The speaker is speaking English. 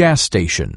gas station.